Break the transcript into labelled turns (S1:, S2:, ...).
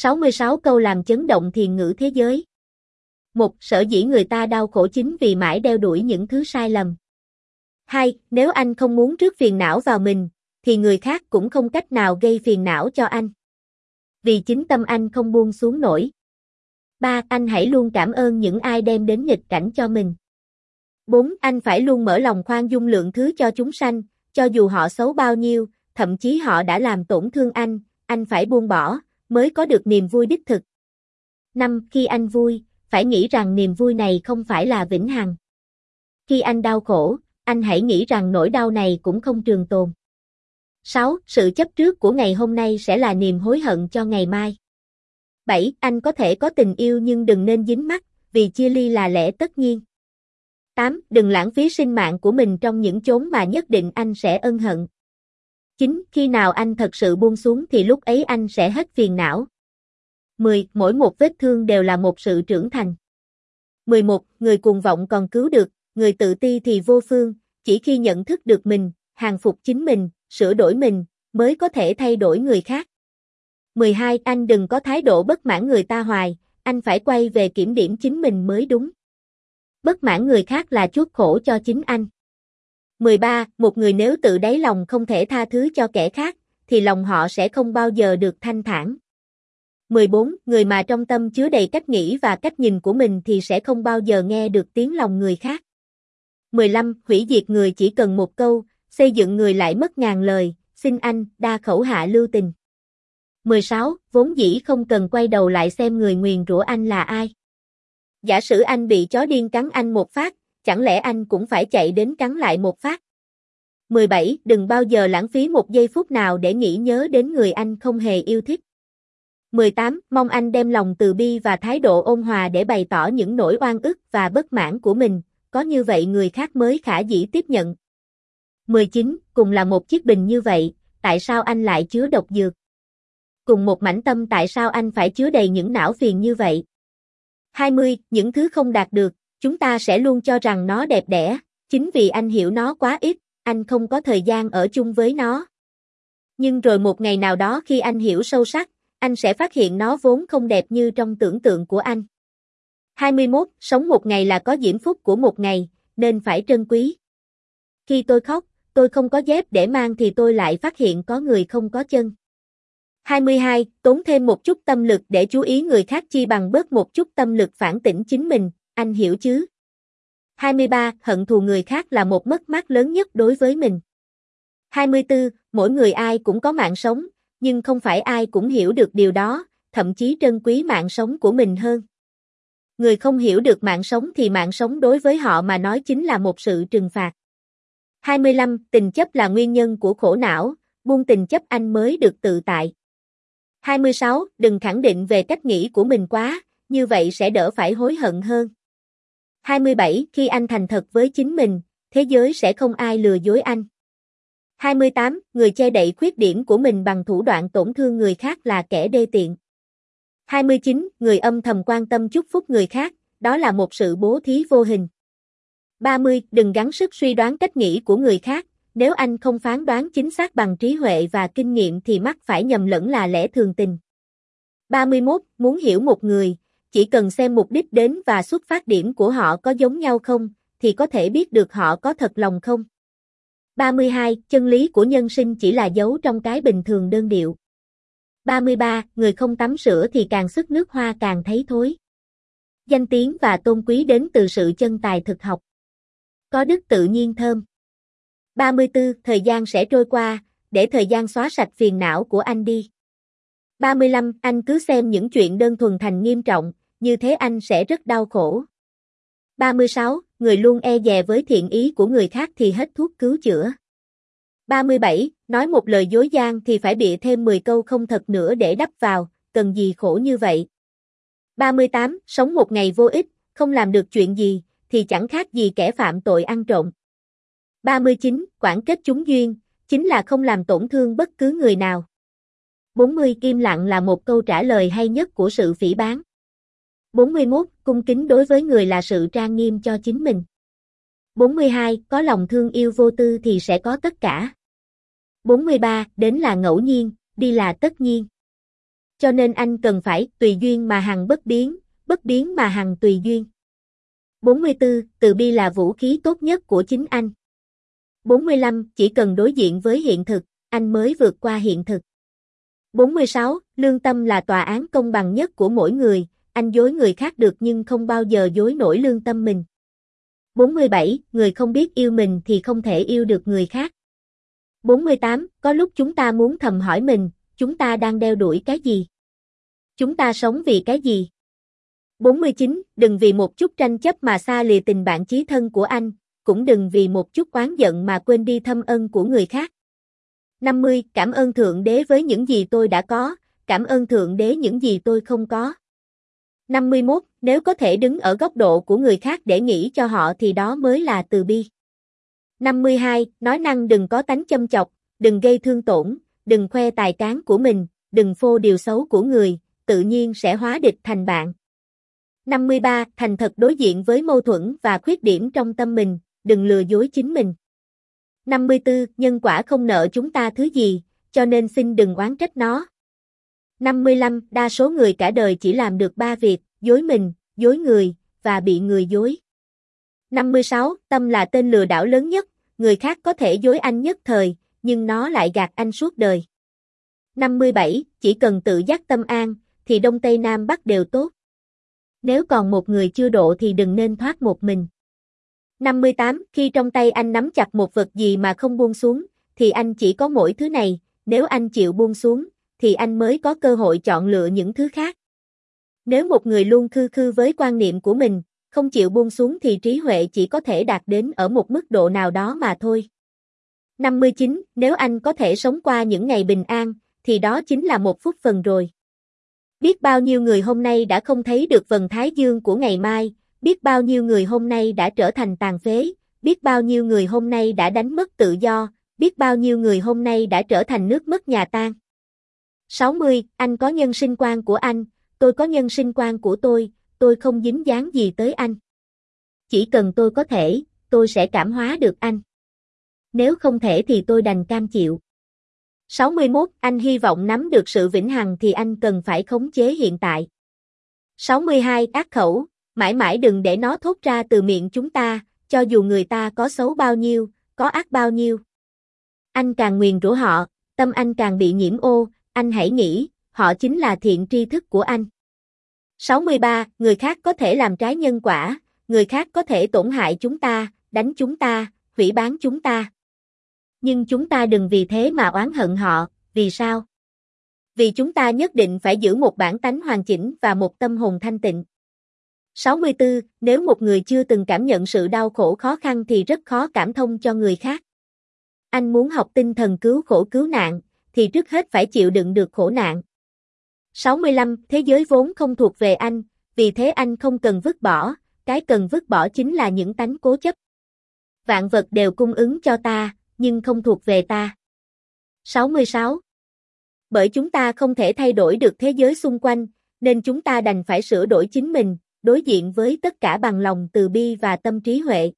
S1: 66 câu làm chấn động thiền ngữ thế giới. Một, sở dĩ người ta đau khổ chính vì mãi đeo đuổi những thứ sai lầm. Hai, nếu anh không muốn trước phiền não vào mình, thì người khác cũng không cách nào gây phiền não cho anh. Vì chính tâm anh không buông xuống nổi. Ba, anh hãy luôn cảm ơn những ai đem đến nghịch cảnh cho mình. bốn Anh phải luôn mở lòng khoan dung lượng thứ cho chúng sanh, cho dù họ xấu bao nhiêu, thậm chí họ đã làm tổn thương anh, anh phải buông bỏ, mới có được niềm vui đích thực. 5. Khi anh vui, phải nghĩ rằng niềm vui này không phải là vĩnh hằng. Khi anh đau khổ, anh hãy nghĩ rằng nỗi đau này cũng không trường tồn. 6. Sự chấp trước của ngày hôm nay sẽ là niềm hối hận cho ngày mai. 7. Anh có thể có tình yêu nhưng đừng nên dính mắt, vì chia ly là lẽ tất nhiên. 8. Đừng lãng phí sinh mạng của mình trong những chốn mà nhất định anh sẽ ân hận. 9. Khi nào anh thật sự buông xuống thì lúc ấy anh sẽ hết phiền não. 10. Mỗi một vết thương đều là một sự trưởng thành. 11. Người cuồng vọng còn cứu được, người tự ti thì vô phương, chỉ khi nhận thức được mình, hàng phục chính mình, sửa đổi mình, mới có thể thay đổi người khác. 12. Anh đừng có thái độ bất mãn người ta hoài, anh phải quay về kiểm điểm chính mình mới đúng. Bất mãn người khác là chuốc khổ cho chính anh. 13. Một người nếu tự đáy lòng không thể tha thứ cho kẻ khác, thì lòng họ sẽ không bao giờ được thanh thản. 14. Người mà trong tâm chứa đầy cách nghĩ và cách nhìn của mình thì sẽ không bao giờ nghe được tiếng lòng người khác. 15. Hủy diệt người chỉ cần một câu, xây dựng người lại mất ngàn lời, xin anh, đa khẩu hạ lưu tình. 16. Vốn dĩ không cần quay đầu lại xem người nguyền rủa anh là ai. Giả sử anh bị chó điên cắn anh một phát, chẳng lẽ anh cũng phải chạy đến cắn lại một phát? 17. Đừng bao giờ lãng phí một giây phút nào để nghĩ nhớ đến người anh không hề yêu thích. 18. Mong anh đem lòng từ bi và thái độ ôn hòa để bày tỏ những nỗi oan ức và bất mãn của mình, có như vậy người khác mới khả dĩ tiếp nhận. 19. Cùng là một chiếc bình như vậy, tại sao anh lại chứa độc dược? Cùng một mảnh tâm tại sao anh phải chứa đầy những não phiền như vậy? 20. Những thứ không đạt được, chúng ta sẽ luôn cho rằng nó đẹp đẽ, chính vì anh hiểu nó quá ít, anh không có thời gian ở chung với nó. Nhưng rồi một ngày nào đó khi anh hiểu sâu sắc, anh sẽ phát hiện nó vốn không đẹp như trong tưởng tượng của anh. 21. Sống một ngày là có diễm phúc của một ngày, nên phải trân quý. Khi tôi khóc, tôi không có dép để mang thì tôi lại phát hiện có người không có chân. 22. Tốn thêm một chút tâm lực để chú ý người khác chi bằng bớt một chút tâm lực phản tỉnh chính mình, anh hiểu chứ? 23. Hận thù người khác là một mất mát lớn nhất đối với mình. 24. Mỗi người ai cũng có mạng sống, nhưng không phải ai cũng hiểu được điều đó, thậm chí trân quý mạng sống của mình hơn. Người không hiểu được mạng sống thì mạng sống đối với họ mà nói chính là một sự trừng phạt. 25. Tình chấp là nguyên nhân của khổ não, buông tình chấp anh mới được tự tại. 26. Đừng khẳng định về cách nghĩ của mình quá, như vậy sẽ đỡ phải hối hận hơn. 27. Khi anh thành thật với chính mình, thế giới sẽ không ai lừa dối anh. 28. Người che đậy khuyết điểm của mình bằng thủ đoạn tổn thương người khác là kẻ đê tiện. 29. Người âm thầm quan tâm chúc phúc người khác, đó là một sự bố thí vô hình. 30. Đừng gắng sức suy đoán cách nghĩ của người khác, nếu anh không phán đoán chính xác bằng trí huệ và kinh nghiệm thì mắc phải nhầm lẫn là lẽ thường tình. 31. Muốn hiểu một người, chỉ cần xem mục đích đến và xuất phát điểm của họ có giống nhau không, thì có thể biết được họ có thật lòng không. 32. Chân lý của nhân sinh chỉ là dấu trong cái bình thường đơn điệu. 33. Người không tắm sữa thì càng sức nước hoa càng thấy thối. Danh tiếng và tôn quý đến từ sự chân tài thực học. Có đức tự nhiên thơm. 34. Thời gian sẽ trôi qua, để thời gian xóa sạch phiền não của anh đi. 35. Anh cứ xem những chuyện đơn thuần thành nghiêm trọng, như thế anh sẽ rất đau khổ. 36. Người luôn e dè với thiện ý của người khác thì hết thuốc cứu chữa. 37. Nói một lời dối gian thì phải bịa thêm 10 câu không thật nữa để đắp vào, cần gì khổ như vậy. 38. Sống một ngày vô ích, không làm được chuyện gì, thì chẳng khác gì kẻ phạm tội ăn trộm. 39. Quảng kết chúng duyên, chính là không làm tổn thương bất cứ người nào. 40. Kim lặng là một câu trả lời hay nhất của sự phỉ bán. 41. Cung kính đối với người là sự trang nghiêm cho chính mình. 42. Có lòng thương yêu vô tư thì sẽ có tất cả. 43. Đến là ngẫu nhiên, đi là tất nhiên. cho nên anh cần phải tùy duyên mà hằng bất biến, bất biến mà hằng tùy duyên. 44. Từ bi là vũ khí tốt nhất của chính anh. 45. Chỉ cần đối diện với hiện thực, anh mới vượt qua hiện thực. 46. Lương tâm là tòa án công bằng nhất của mỗi người, anh dối người khác được nhưng không bao giờ dối nổi lương tâm mình. 47. Người không biết yêu mình thì không thể yêu được người khác. 48. Có lúc chúng ta muốn thầm hỏi mình, chúng ta đang đeo đuổi cái gì? Chúng ta sống vì cái gì? 49. Đừng vì một chút tranh chấp mà xa lìa tình bạn chí thân của anh, cũng đừng vì một chút oán giận mà quên đi thâm ân của người khác. 50. Cảm ơn Thượng Đế với những gì tôi đã có, cảm ơn Thượng Đế những gì tôi không có. 51. Nếu có thể đứng ở góc độ của người khác để nghĩ cho họ thì đó mới là từ bi. 52. Nói năng đừng có tánh châm chọc, đừng gây thương tổn, đừng khoe tài cán của mình, đừng phô điều xấu của người, tự nhiên sẽ hóa địch thành bạn. 53. Thành thật đối diện với mâu thuẫn và khuyết điểm trong tâm mình, đừng lừa dối chính mình. 54. Nhân quả không nợ chúng ta thứ gì, cho nên xin đừng oán trách nó. 55. Đa số người cả đời chỉ làm được ba việc, dối mình, dối người, và bị người dối. 56. Tâm là tên lừa đảo lớn nhất, người khác có thể dối anh nhất thời, nhưng nó lại gạt anh suốt đời. 57. Chỉ cần tự giác tâm an, thì Đông Tây Nam Bắc đều tốt. Nếu còn một người chưa độ thì đừng nên thoát một mình. 58. Khi trong tay anh nắm chặt một vật gì mà không buông xuống, thì anh chỉ có mỗi thứ này, nếu anh chịu buông xuống, thì anh mới có cơ hội chọn lựa những thứ khác. Nếu một người luôn khư khư với quan niệm của mình, không chịu buông xuống thì trí huệ chỉ có thể đạt đến ở một mức độ nào đó mà thôi. 59. Nếu anh có thể sống qua những ngày bình an, thì đó chính là một phút phần rồi. Biết bao nhiêu người hôm nay đã không thấy được vần thái dương của ngày mai, biết bao nhiêu người hôm nay đã trở thành tàn phế, biết bao nhiêu người hôm nay đã đánh mất tự do, biết bao nhiêu người hôm nay đã trở thành nước mất nhà tan. 60. Anh có nhân sinh quan của anh, tôi có nhân sinh quan của tôi, tôi không dính dáng gì tới anh. Chỉ cần tôi có thể, tôi sẽ cảm hóa được anh. Nếu không thể thì tôi đành cam chịu. 61. Anh hy vọng nắm được sự vĩnh hằng thì anh cần phải khống chế hiện tại. 62. Ác khẩu, mãi mãi đừng để nó thốt ra từ miệng chúng ta, cho dù người ta có xấu bao nhiêu, có ác bao nhiêu. Anh càng nguyền rủa họ, tâm anh càng bị nhiễm ô, anh hãy nghĩ, họ chính là thiện tri thức của anh. 63. Người khác có thể làm trái nhân quả, người khác có thể tổn hại chúng ta, đánh chúng ta, hủy bán chúng ta. Nhưng chúng ta đừng vì thế mà oán hận họ, vì sao? Vì chúng ta nhất định phải giữ một bản tánh hoàn chỉnh và một tâm hồn thanh tịnh. 64. Nếu một người chưa từng cảm nhận sự đau khổ khó khăn thì rất khó cảm thông cho người khác. Anh muốn học tinh thần cứu khổ cứu nạn, thì trước hết phải chịu đựng được khổ nạn. 65. Thế giới vốn không thuộc về anh, vì thế anh không cần vứt bỏ, cái cần vứt bỏ chính là những tánh cố chấp. Vạn vật đều cung ứng cho ta, nhưng không thuộc về ta. 66. Bởi chúng ta không thể thay đổi được thế giới xung quanh, nên chúng ta đành phải sửa đổi chính mình, đối diện với tất cả bằng lòng từ bi và tâm trí huệ.